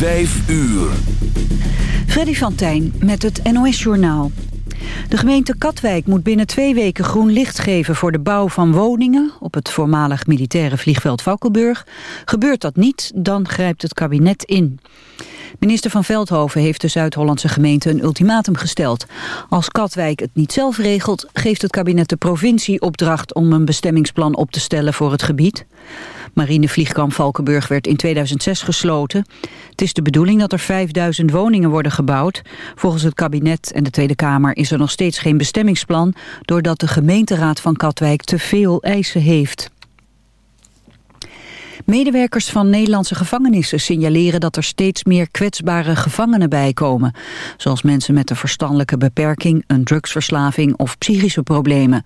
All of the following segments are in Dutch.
Vijf uur. Freddy van Tijn met het NOS-journaal. De gemeente Katwijk moet binnen twee weken groen licht geven voor de bouw van woningen op het voormalig militaire vliegveld Valkenburg. Gebeurt dat niet, dan grijpt het kabinet in. Minister van Veldhoven heeft de Zuid-Hollandse gemeente een ultimatum gesteld. Als Katwijk het niet zelf regelt, geeft het kabinet de provincie opdracht om een bestemmingsplan op te stellen voor het gebied. Marinevliegkamp Valkenburg werd in 2006 gesloten. Het is de bedoeling dat er 5000 woningen worden gebouwd. Volgens het kabinet en de Tweede Kamer is er nog steeds geen bestemmingsplan... doordat de gemeenteraad van Katwijk te veel eisen heeft. Medewerkers van Nederlandse gevangenissen signaleren dat er steeds meer kwetsbare gevangenen bijkomen. Zoals mensen met een verstandelijke beperking, een drugsverslaving of psychische problemen.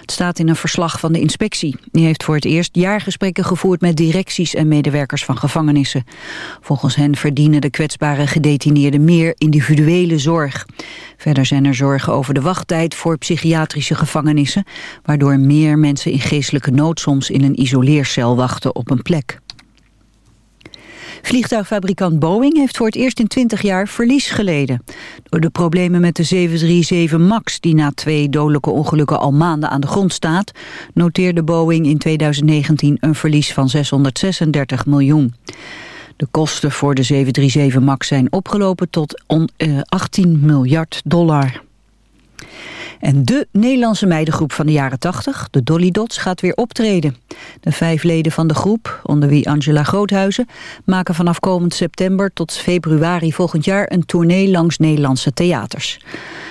Het staat in een verslag van de inspectie. Die heeft voor het eerst jaargesprekken gevoerd met directies en medewerkers van gevangenissen. Volgens hen verdienen de kwetsbare gedetineerden meer individuele zorg. Verder zijn er zorgen over de wachttijd voor psychiatrische gevangenissen, waardoor meer mensen in geestelijke nood soms in een isoleercel wachten op een plek. Vliegtuigfabrikant Boeing heeft voor het eerst in 20 jaar verlies geleden. Door de problemen met de 737 MAX, die na twee dodelijke ongelukken al maanden aan de grond staat, noteerde Boeing in 2019 een verlies van 636 miljoen. De kosten voor de 737 MAX zijn opgelopen tot 18 eh, miljard dollar. En de Nederlandse meidengroep van de jaren 80, de Dolly Dots, gaat weer optreden. De vijf leden van de groep, onder wie Angela Groothuizen... maken vanaf komend september tot februari volgend jaar... een tournee langs Nederlandse theaters.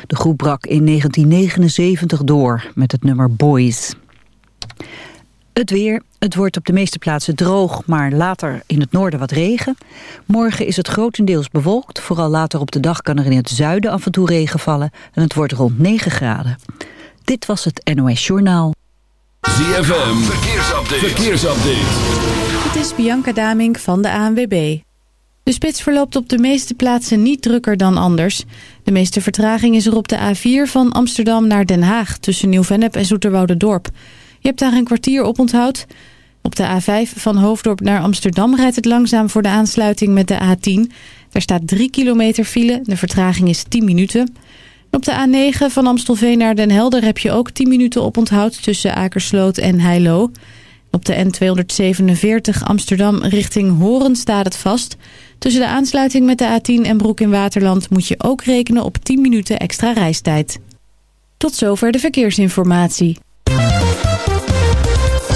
De groep brak in 1979 door met het nummer Boys. Het weer. Het wordt op de meeste plaatsen droog, maar later in het noorden wat regen. Morgen is het grotendeels bewolkt. Vooral later op de dag kan er in het zuiden af en toe regen vallen. En het wordt rond 9 graden. Dit was het NOS Journaal. ZFM. Verkeersupdate. Verkeersupdate. Het is Bianca Damink van de ANWB. De spits verloopt op de meeste plaatsen niet drukker dan anders. De meeste vertraging is er op de A4 van Amsterdam naar Den Haag... tussen Nieuw-Vennep en dorp je hebt daar een kwartier op onthoud. Op de A5 van Hoofddorp naar Amsterdam rijdt het langzaam voor de aansluiting met de A10. Daar staat 3 kilometer file, de vertraging is 10 minuten. Op de A9 van Amstelveen naar Den Helder heb je ook 10 minuten op onthoud tussen Akersloot en Heilo. Op de N247 Amsterdam richting Horen staat het vast. Tussen de aansluiting met de A10 en Broek in Waterland moet je ook rekenen op 10 minuten extra reistijd. Tot zover de verkeersinformatie.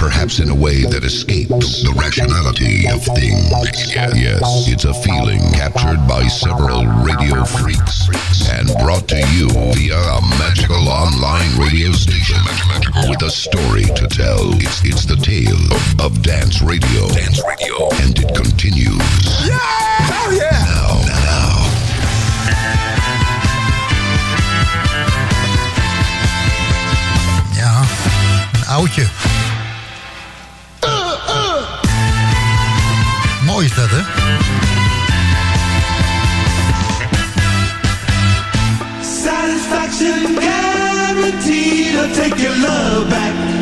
perhaps in a way that escaped the rationality of things. Yes, it's a feeling captured by several radio freaks and brought to you via a magical online radio station with a story to tell. It's, it's the tale of, of dance radio. Dance radio. And it continues. Yeah! Hell yeah! Now, now. oudje. is dat, hè? Satisfaction guaranteed, I'll take your love back.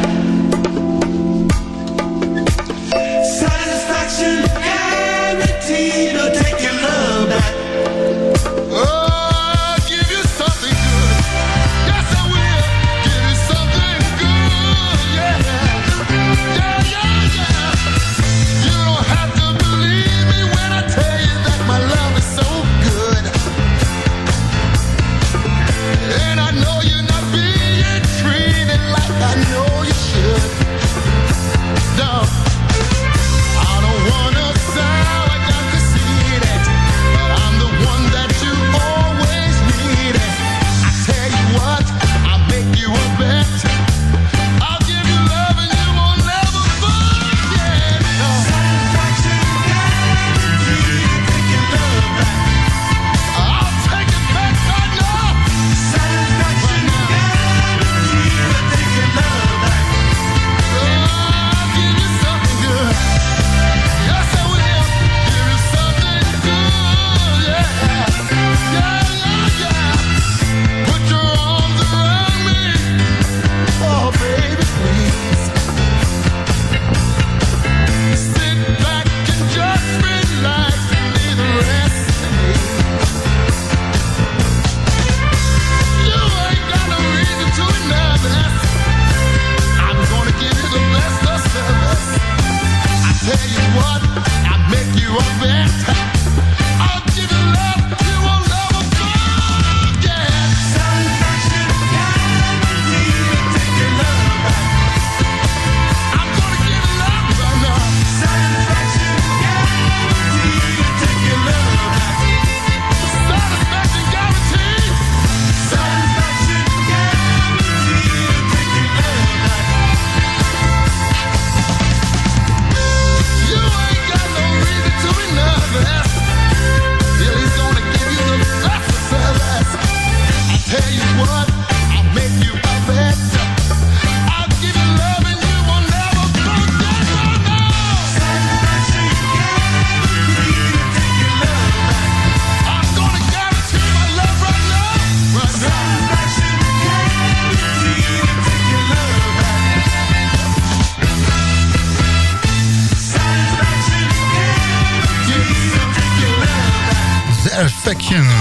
Connection.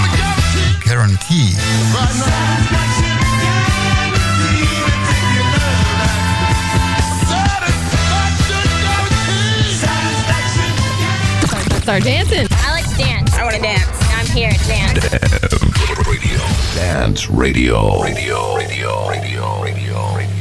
Guarantee. Start dancing. I like dance. I want to dance. I'm here to dance. Dance radio. Dance radio. Radio. Radio. Radio. Radio. radio.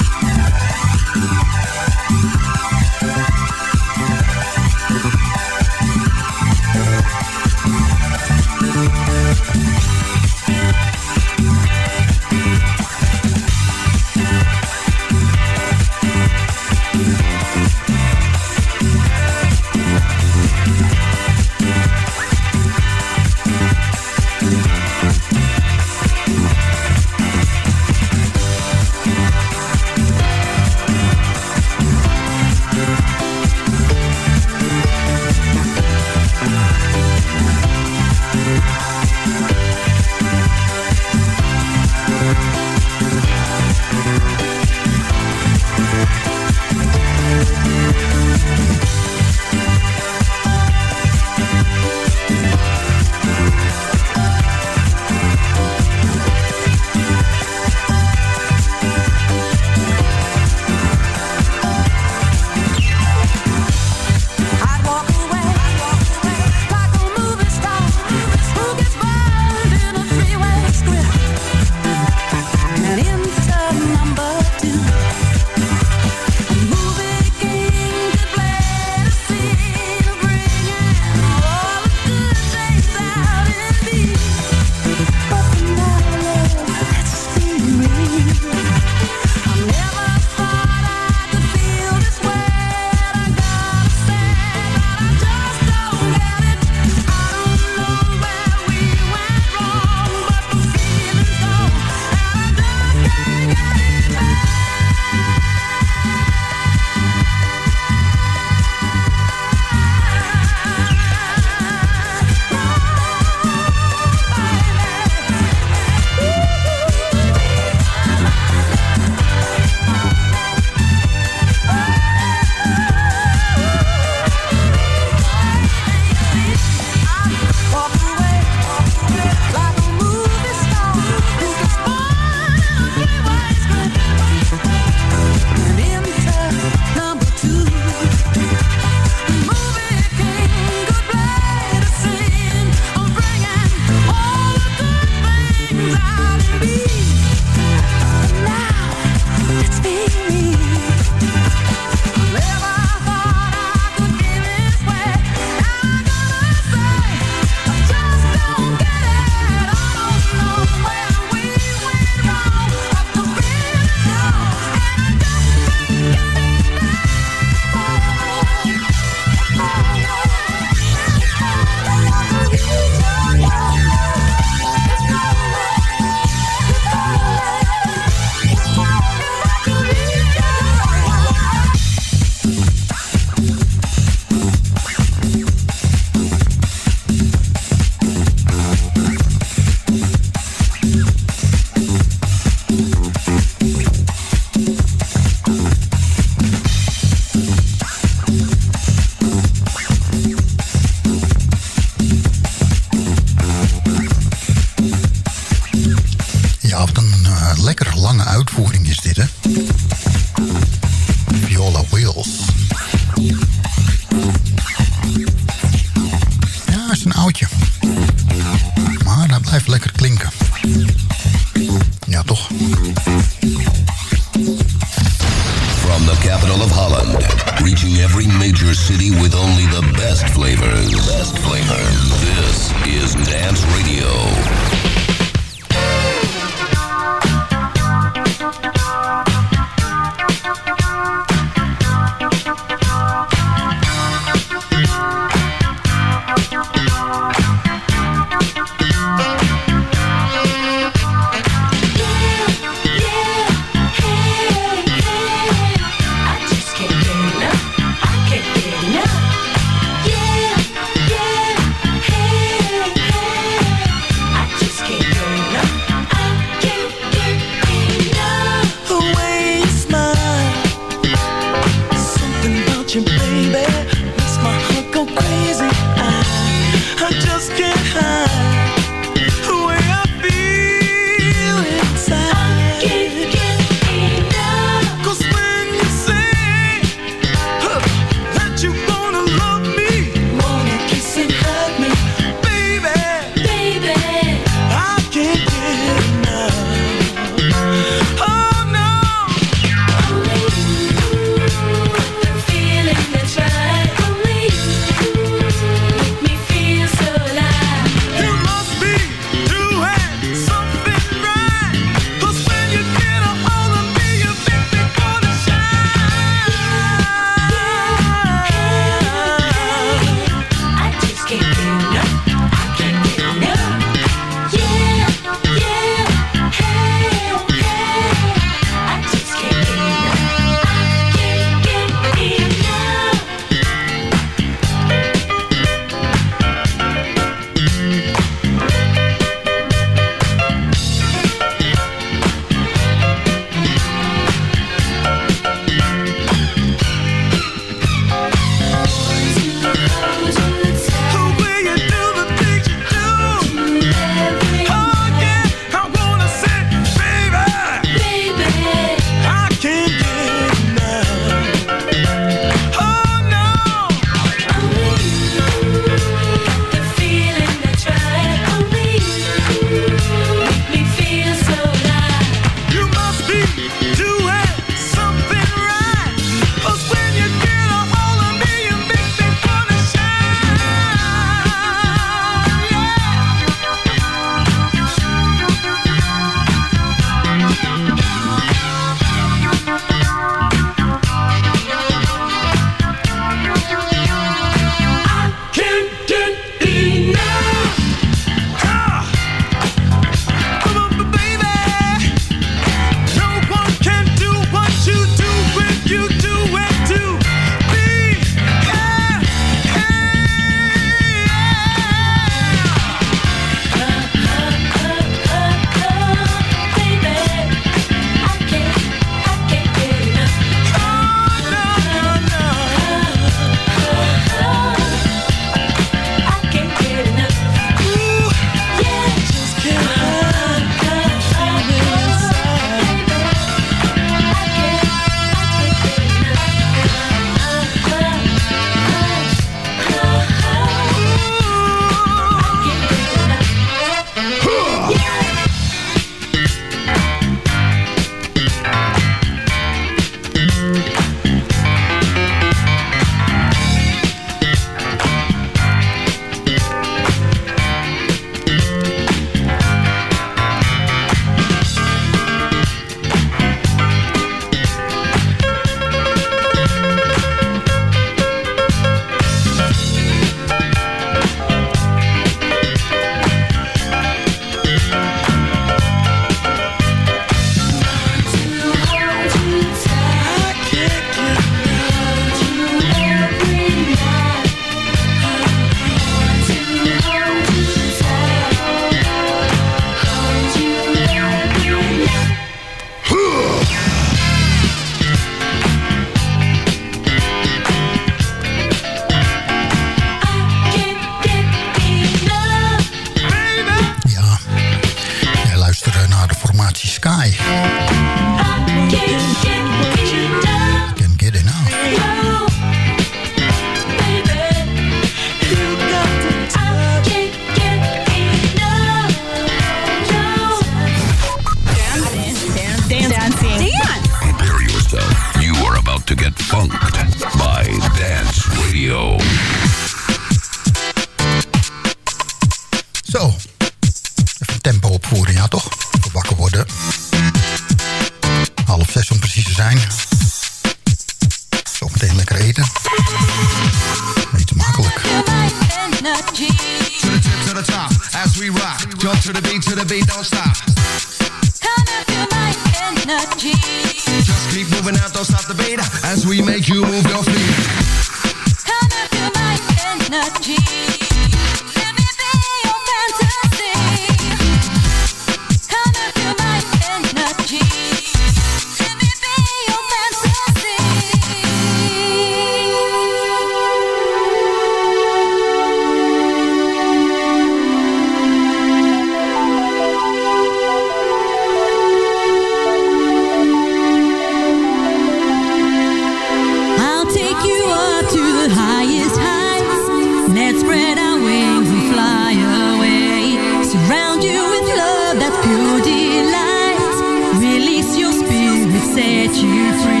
you free.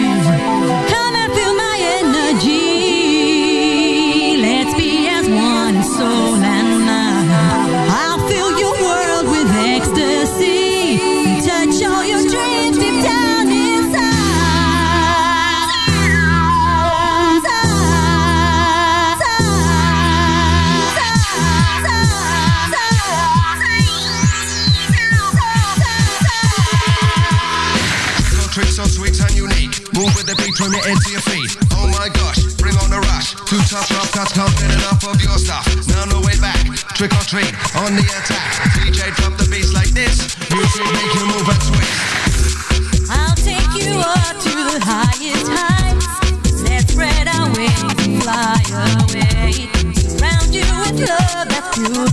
on the edge of your feet. Oh my gosh, bring on the rush. Two tough rough cuts, can't get enough of your stuff. Now no way back, trick or treat, on the attack. DJ drop the beats like this, music make you move and twist. I'll take you up to the highest heights. Let's spread our wings and fly away. Surround you with love, that's you.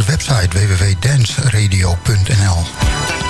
De website www.danceradio.nl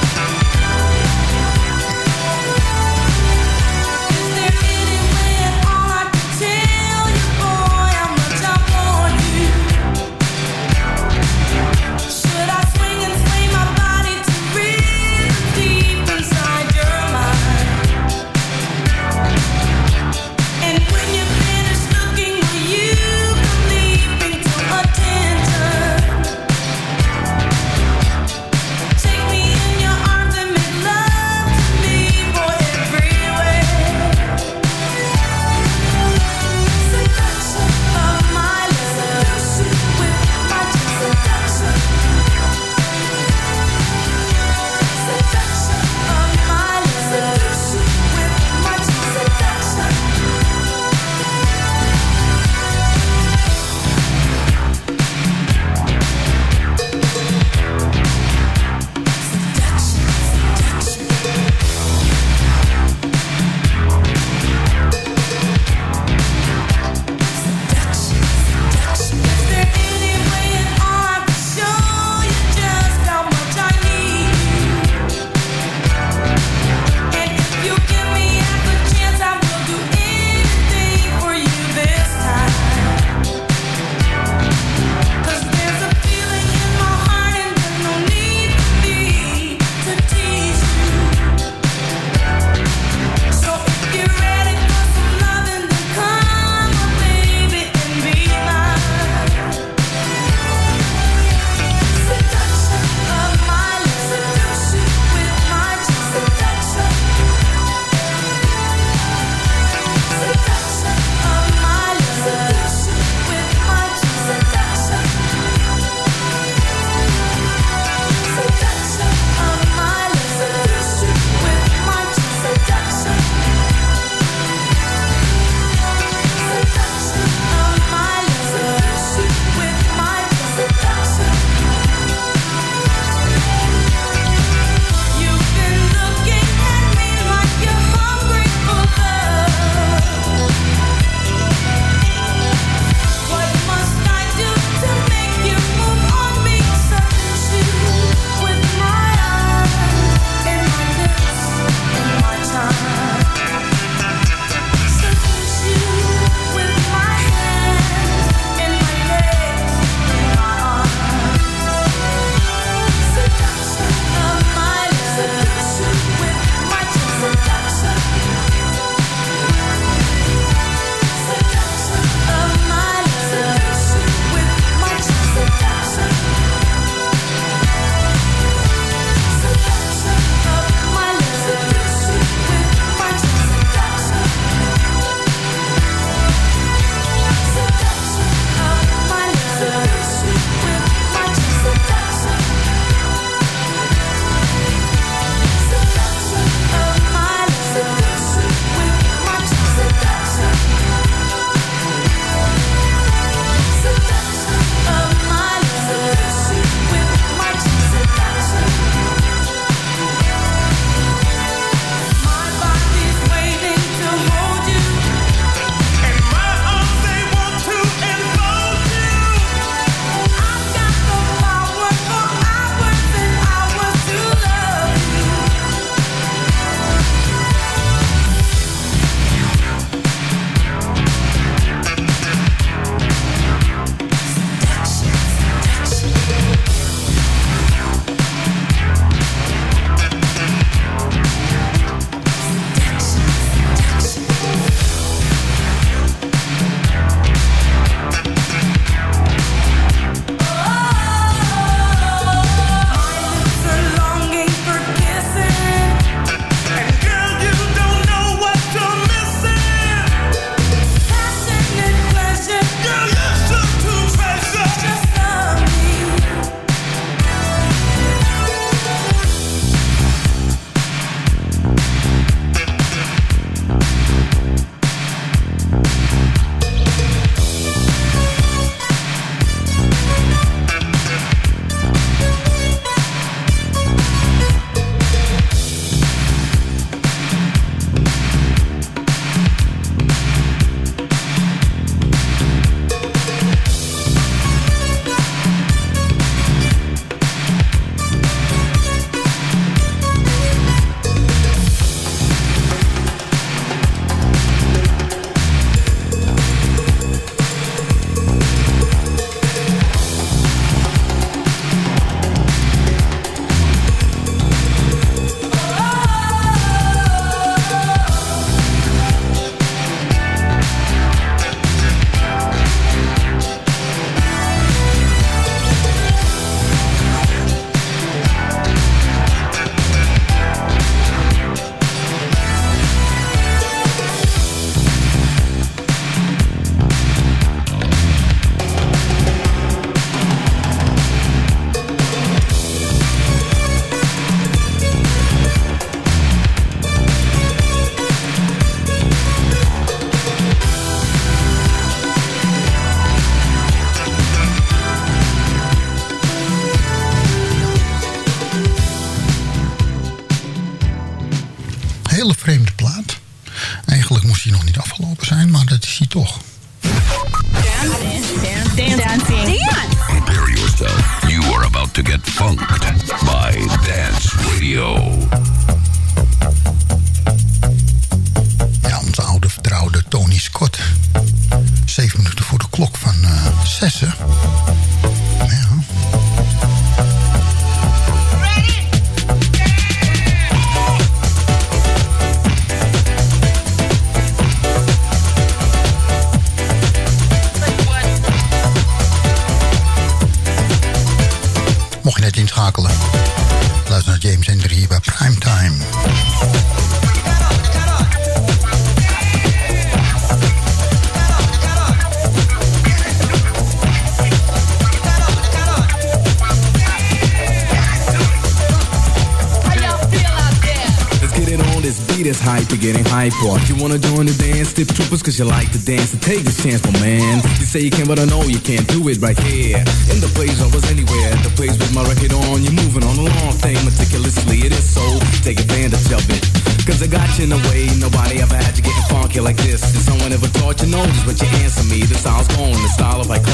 hyper. You wanna join the dance, tip troopers cause you like to dance. And take this chance, my man. You say you can, but I know you can't do it right here. In the place I was anywhere, the place with my record on. You're moving on a long thing meticulously, it is so. Take advantage of it. Cause I got you in a way, nobody ever had you getting funky like this. If someone ever taught you just what you answer me. The style's going, the style of class.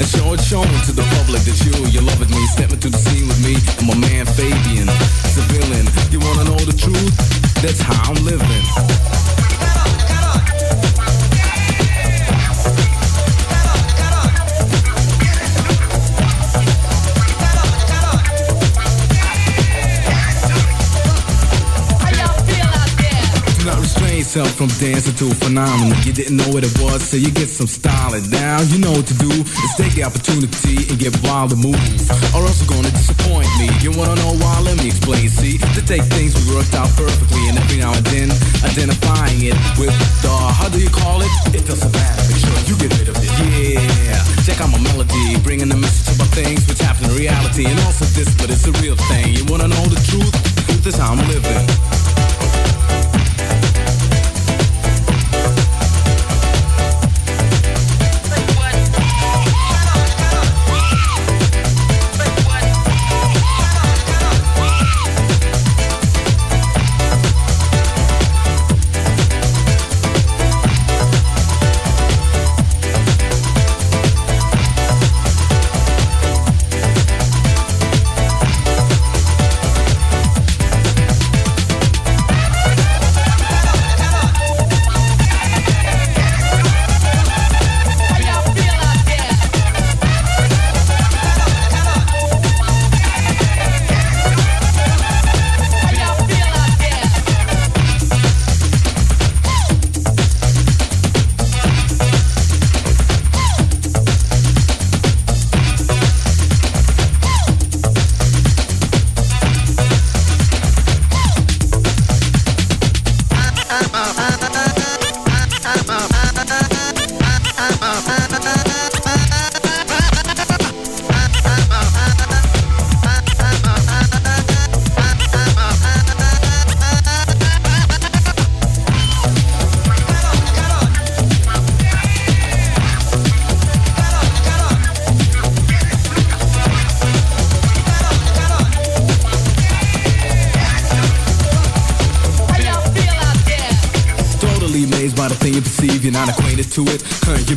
And show it shown to the public that you, you love it me. Step into the scene with me and my man Fabian. Civilian, you wanna know the truth? That's how I'm living. Yourself from dancing to a phenomenon. You didn't know what it was, so you get some styling. Now you know what to do. Is take the opportunity and get wild and move. Or else you're gonna disappoint me. You wanna know why? Let me explain. See, to take things we worked out perfectly, and every now and then identifying it with the how do you call it? It doesn't matter. Make sure you get rid of it. Yeah. Check out my melody, bringing the message about things which happen in reality, and also this, but it's a real thing. You wanna know the truth? This is how I'm living. Totally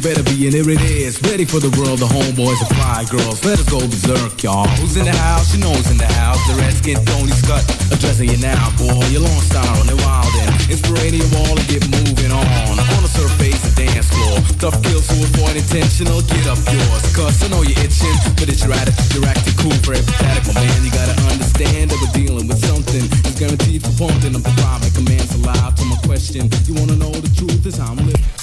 better be, and here it is. Ready for the world, the homeboys and fly girls. Let us go berserk, y'all. Who's in the house? You know who's in the house. The redskin Tony Scott addressing you now, boy. You're long style on the wild end. Inspirating you all to get moving on. On the surface, the dance floor. Tough kills to avoid intentional. Get up yours, cause I know you're itching. But it's your attitude, you're acting cool, very pathetic, my man. You gotta understand that we're dealing with something. It's guaranteed for pumping. I'm providing commands alive to my question. You wanna know the truth? Is I'm living.